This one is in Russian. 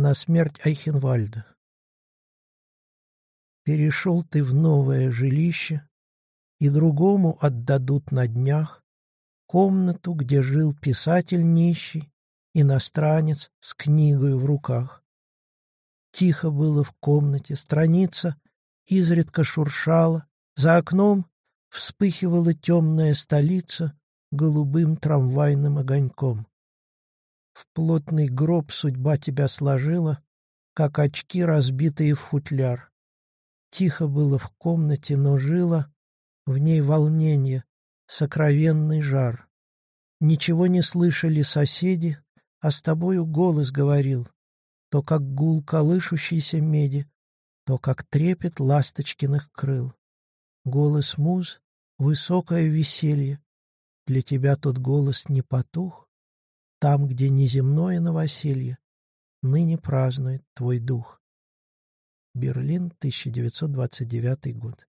на смерть Айхенвальда. Перешел ты в новое жилище, и другому отдадут на днях комнату, где жил писатель нищий, иностранец с книгой в руках. Тихо было в комнате, страница изредка шуршала, за окном вспыхивала темная столица голубым трамвайным огоньком. В плотный гроб судьба тебя сложила, как очки, разбитые в футляр. Тихо было в комнате, но жило в ней волнение, сокровенный жар. Ничего не слышали соседи, а с тобою голос говорил, то как гул колышущейся меди, то как трепет ласточкиных крыл. Голос муз — высокое веселье. Для тебя тот голос не потух. Там, где неземное новоселье, ныне празднует твой дух. Берлин, 1929 год.